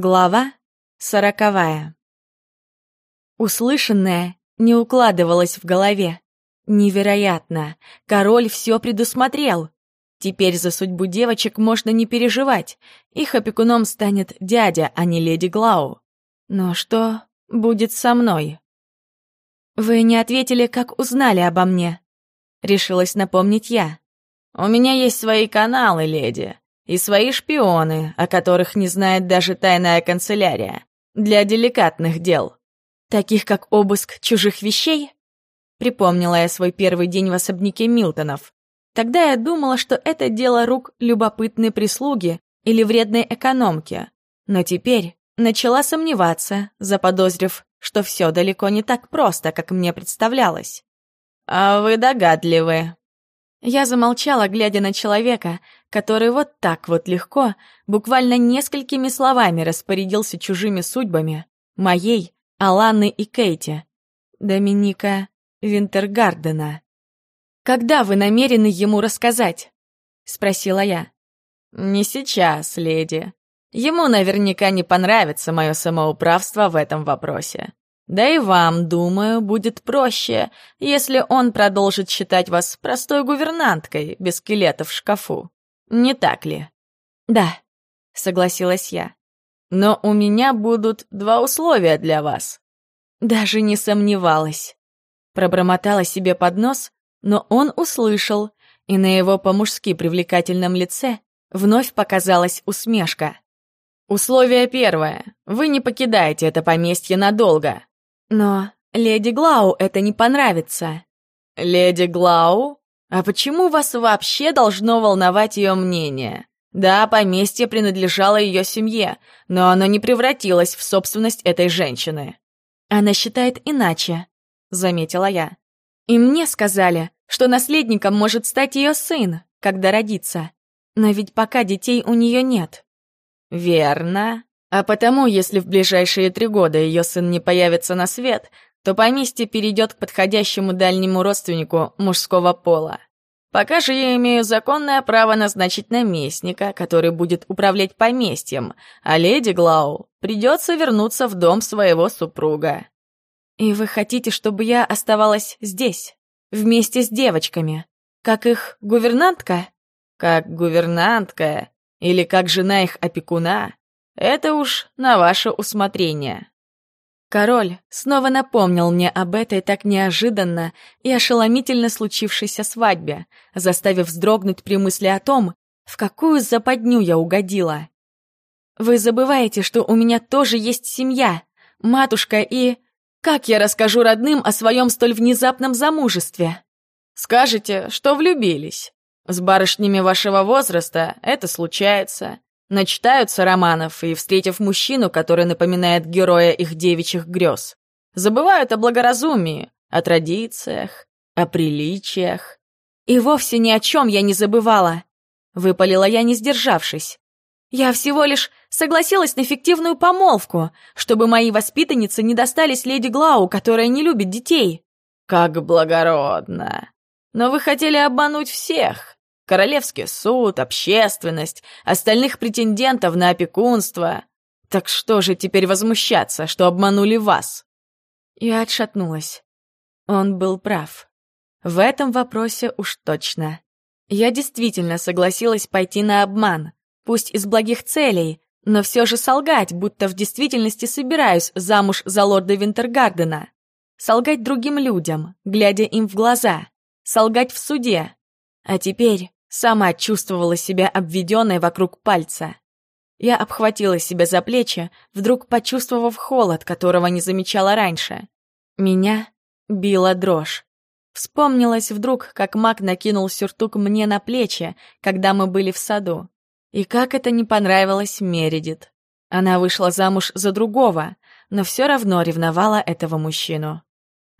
Глава сороковая. Услышанное не укладывалось в голове. Невероятно! Король все предусмотрел. Теперь за судьбу девочек можно не переживать. Их опекуном станет дядя, а не леди Глау. Но что будет со мной? Вы не ответили, как узнали обо мне. Решилась напомнить я. У меня есть свои каналы, леди и свои шпионы, о которых не знает даже тайная канцелярия, для деликатных дел. Таких как обыск чужих вещей? Припомнила я свой первый день в особняке Милтонов. Тогда я думала, что это дело рук любопытной прислуги или вредной экономки. Но теперь начала сомневаться, заподозрив, что все далеко не так просто, как мне представлялось. «А вы догадливы», я замолчала, глядя на человека, который вот так вот легко, буквально несколькими словами распорядился чужими судьбами, моей, Аланы и Кейти, Доминика Винтергардена. «Когда вы намерены ему рассказать?» — спросила я. «Не сейчас, леди. Ему наверняка не понравится мое самоуправство в этом вопросе. Да и вам, думаю, будет проще, если он продолжит считать вас простой гувернанткой без скелета в шкафу. Не так ли? Да, согласилась я. Но у меня будут два условия для вас. Даже не сомневалась. Пробормотала себе под нос, но он услышал, и на его по-мужски привлекательном лице вновь показалась усмешка. Условие первое. Вы не покидаете это поместье надолго. Но леди Глау это не понравится. Леди Глау? А почему вас вообще должно волновать ее мнение? Да, поместье принадлежало ее семье, но оно не превратилось в собственность этой женщины. Она считает иначе, заметила я. И мне сказали, что наследником может стать ее сын, когда родится. Но ведь пока детей у нее нет. Верно. А потому, если в ближайшие три года ее сын не появится на свет, то поместье перейдет к подходящему дальнему родственнику мужского пола. Пока же я имею законное право назначить наместника, который будет управлять поместьем, а леди Глау придется вернуться в дом своего супруга. И вы хотите, чтобы я оставалась здесь, вместе с девочками, как их гувернантка? Как гувернантка или как жена их опекуна? Это уж на ваше усмотрение. Король снова напомнил мне об этой так неожиданно и ошеломительно случившейся свадьбе, заставив вздрогнуть при мысли о том, в какую западню я угодила. Вы забываете, что у меня тоже есть семья, матушка и... Как я расскажу родным о своем столь внезапном замужестве? Скажете, что влюбились. С барышнями вашего возраста это случается. Начитаются романов и, встретив мужчину, который напоминает героя их девичьих грез, забывают о благоразумии, о традициях, о приличиях. И вовсе ни о чем я не забывала. Выпалила я, не сдержавшись. Я всего лишь согласилась на фиктивную помолвку, чтобы мои воспитанницы не достались леди Глау, которая не любит детей. Как благородно. Но вы хотели обмануть всех. Королевский суд, общественность, остальных претендентов на опекунство. Так что же теперь возмущаться, что обманули вас? Я отшатнулась. Он был прав. В этом вопросе уж точно. Я действительно согласилась пойти на обман, пусть из благих целей, но все же солгать, будто в действительности собираюсь замуж за лорда Винтергардена. Солгать другим людям, глядя им в глаза. Солгать в суде. А теперь Сама чувствовала себя обведенной вокруг пальца. Я обхватила себя за плечи, вдруг почувствовав холод, которого не замечала раньше. Меня била дрожь. Вспомнилось вдруг, как маг накинул сюртук мне на плечи, когда мы были в саду. И как это не понравилось Мередит. Она вышла замуж за другого, но все равно ревновала этого мужчину.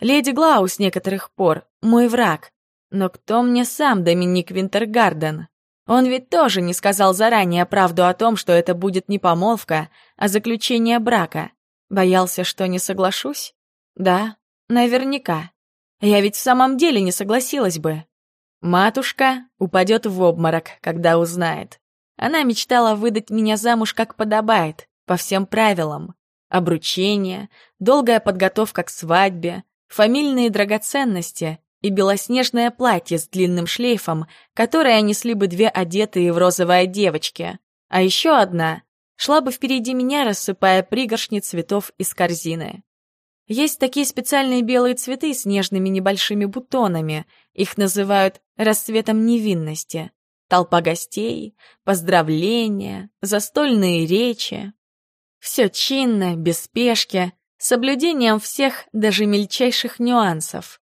Леди Глау с некоторых пор — мой враг, но кто мне сам Доминик Винтергарден? Он ведь тоже не сказал заранее правду о том, что это будет не помолвка, а заключение брака. Боялся, что не соглашусь? Да, наверняка. Я ведь в самом деле не согласилась бы. Матушка упадет в обморок, когда узнает. Она мечтала выдать меня замуж как подобает, по всем правилам. Обручение, долгая подготовка к свадьбе, фамильные драгоценности и белоснежное платье с длинным шлейфом, которое несли бы две одетые в розовое девочки. А еще одна шла бы впереди меня, рассыпая пригоршни цветов из корзины. Есть такие специальные белые цветы с нежными небольшими бутонами. Их называют расцветом невинности. Толпа гостей, поздравления, застольные речи. Все чинно, без спешки, соблюдением всех, даже мельчайших нюансов.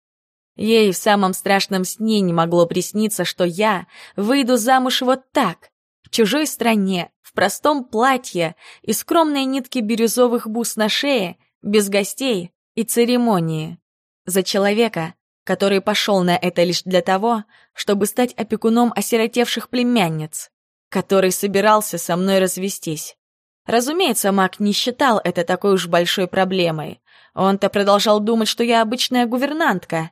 Ей в самом страшном сне не могло присниться, что я выйду замуж вот так, в чужой стране, в простом платье и скромной нитке бирюзовых бус на шее, без гостей и церемонии. За человека, который пошел на это лишь для того, чтобы стать опекуном осиротевших племянниц, который собирался со мной развестись. Разумеется, Мак не считал это такой уж большой проблемой. Он-то продолжал думать, что я обычная гувернантка,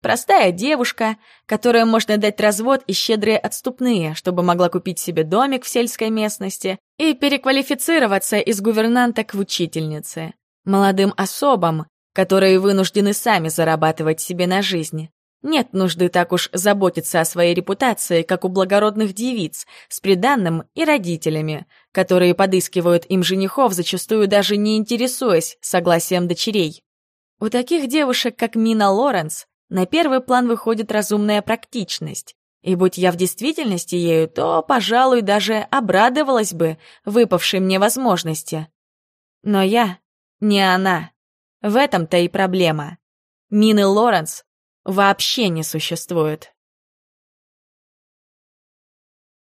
Простая девушка, которой можно дать развод и щедрые отступные, чтобы могла купить себе домик в сельской местности и переквалифицироваться из гувернанток в учительницы. Молодым особам, которые вынуждены сами зарабатывать себе на жизнь. Нет нужды так уж заботиться о своей репутации, как у благородных девиц, с приданным и родителями, которые подыскивают им женихов, зачастую даже не интересуясь согласием дочерей. У таких девушек, как Мина Лоренс, на первый план выходит разумная практичность. И будь я в действительности ею, то, пожалуй, даже обрадовалась бы выпавшей мне возможности. Но я не она. В этом-то и проблема. Мины Лоренс вообще не существует.